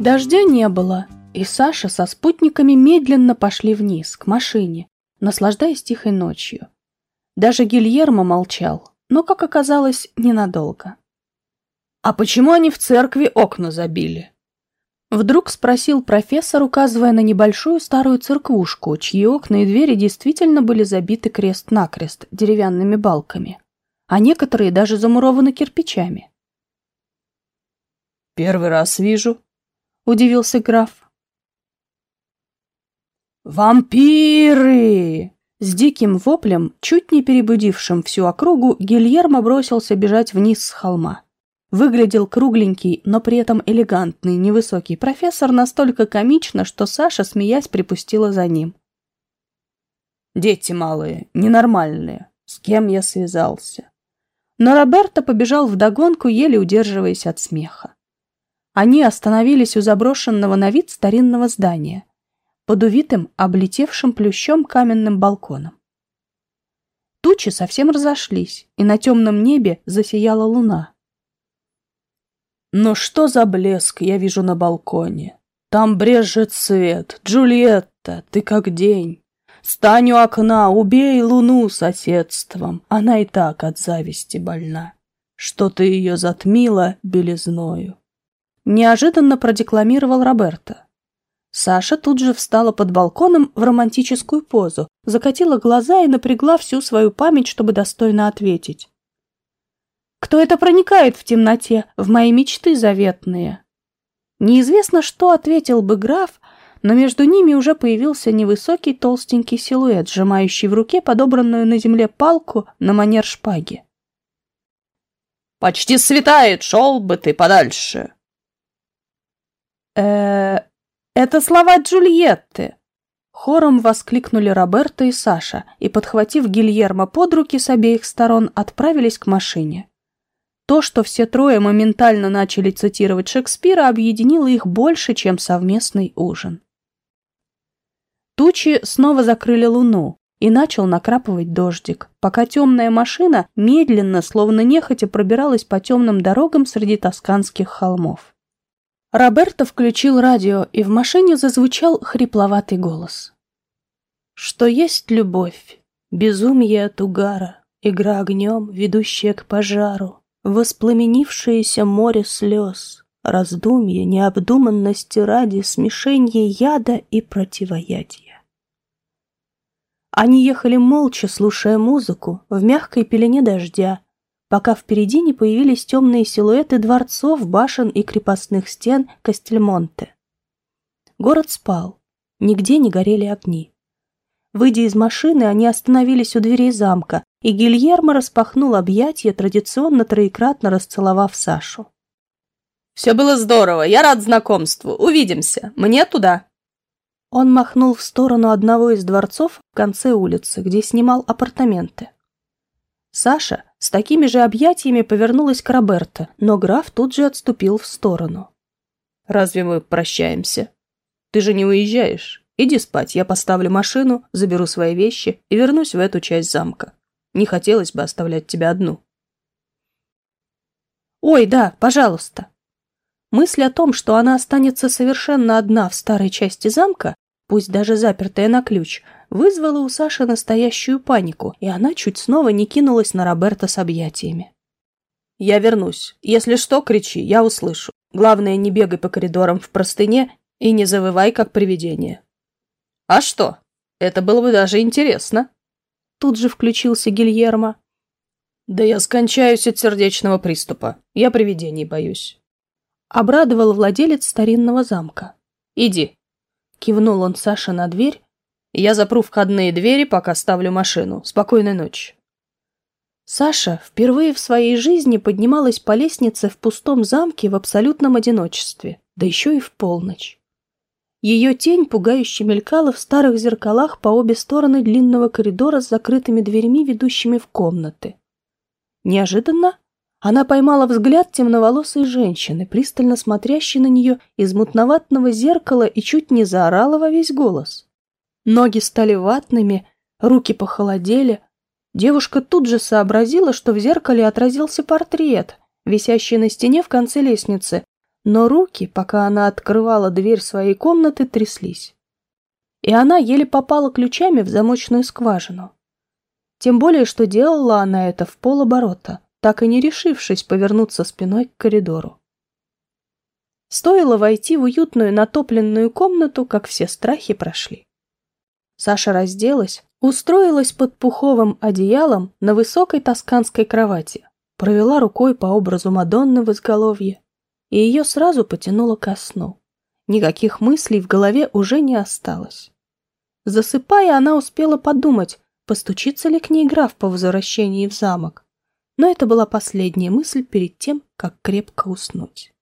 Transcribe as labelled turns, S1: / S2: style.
S1: Дождя не было, и Саша со спутниками медленно пошли вниз, к машине, наслаждаясь тихой ночью. Даже Гильермо молчал, но, как оказалось, ненадолго.
S2: «А почему они в церкви окна забили?»
S1: Вдруг спросил профессор, указывая на небольшую старую церквушку, чьи окна и двери действительно были забиты крест-накрест деревянными балками, а некоторые даже замурованы кирпичами.
S2: «Первый раз вижу», —
S1: удивился граф.
S2: «Вампиры!»
S1: С диким воплем, чуть не перебудившим всю округу, Гильермо бросился бежать вниз с холма. Выглядел кругленький, но при этом элегантный, невысокий профессор настолько комично, что Саша, смеясь, припустила за ним.
S2: «Дети малые, ненормальные. С кем я связался?»
S1: Но Роберто побежал вдогонку, еле удерживаясь от смеха. Они остановились у заброшенного на вид старинного здания под увитым, облетевшим плющом каменным балконом. Тучи совсем разошлись, и на темном небе засияла луна.
S2: «Но что за блеск я вижу на балконе? Там брежет свет. Джульетта, ты как день. Стань у окна, убей луну соседством. Она и так от зависти больна. Что ты ее затмила белизною?»
S1: Неожиданно продекламировал Роберто. Саша тут же встала под балконом в романтическую позу, закатила глаза и напрягла всю свою память, чтобы достойно ответить. «Кто это проникает в темноте, в мои мечты заветные?» Неизвестно, что ответил бы граф, но между ними уже появился невысокий толстенький силуэт, сжимающий в руке подобранную на земле палку на манер шпаги.
S2: «Почти светает, шел бы ты подальше!»
S1: Э «Это слова Джульетты!» Хором воскликнули Роберто и Саша и, подхватив Гильермо под руки с обеих сторон, отправились к машине. То, что все трое моментально начали цитировать Шекспира, объединило их больше, чем совместный ужин. Тучи снова закрыли луну, и начал накрапывать дождик, пока темная машина медленно, словно нехотя, пробиралась по темным дорогам среди тосканских холмов. Роберто включил радио, и в машине зазвучал хрипловатый голос. Что есть любовь, безумие от угара, игра огнем, ведущая к пожару, воспламенившееся море слез, раздумье, необдуманности ради, смешение яда и противоядия. Они ехали молча, слушая музыку, в мягкой пелене дождя, пока впереди не появились темные силуэты дворцов, башен и крепостных стен Кастельмонте. Город спал, нигде не горели огни. Выйдя из машины, они остановились у дверей замка, и Гильермо распахнул объятия, традиционно троекратно расцеловав Сашу.
S2: «Все было здорово, я рад знакомству. Увидимся. Мне туда».
S1: Он махнул в сторону одного из дворцов в конце улицы, где снимал апартаменты. Саша с такими же объятиями повернулась к Роберто, но граф тут же отступил в сторону.
S2: «Разве мы прощаемся? Ты же не уезжаешь. Иди спать, я поставлю машину, заберу свои вещи и вернусь в эту часть замка. Не хотелось бы оставлять тебя одну».
S1: «Ой, да, пожалуйста». Мысль о том, что она останется совершенно одна в старой части замка, пусть даже запертая на ключ, вызвало у Саши настоящую панику, и она чуть снова не кинулась на Роберта с объятиями.
S2: «Я вернусь. Если что, кричи, я услышу. Главное, не бегай по коридорам в простыне и не завывай, как привидение». «А что? Это было бы даже интересно».
S1: Тут же включился Гильермо.
S2: «Да я скончаюсь от сердечного приступа. Я привидений боюсь».
S1: Обрадовал владелец старинного замка.
S2: «Иди».
S1: Кивнул он Саше на дверь,
S2: я запру входные двери, пока ставлю машину. Спокойной ночи.
S1: Саша впервые в своей жизни поднималась по лестнице в пустом замке в абсолютном одиночестве, да еще и в полночь. Ее тень пугающе мелькала в старых зеркалах по обе стороны длинного коридора с закрытыми дверьми, ведущими в комнаты. Неожиданно она поймала взгляд темноволосой женщины, пристально смотрящей на нее из мутноватного зеркала и чуть не заорала во весь голос. Ноги стали ватными, руки похолодели. Девушка тут же сообразила, что в зеркале отразился портрет, висящий на стене в конце лестницы, но руки, пока она открывала дверь своей комнаты, тряслись. И она еле попала ключами в замочную скважину. Тем более, что делала она это в полоборота, так и не решившись повернуться спиной к коридору. Стоило войти в уютную натопленную комнату, как все страхи прошли. Саша разделась, устроилась под пуховым одеялом на высокой тосканской кровати, провела рукой по образу Мадонны в изголовье, и ее сразу потянуло ко сну. Никаких мыслей в голове уже не осталось. Засыпая, она успела подумать, постучится ли к ней граф по возвращении в замок. Но это была последняя мысль перед тем, как крепко уснуть.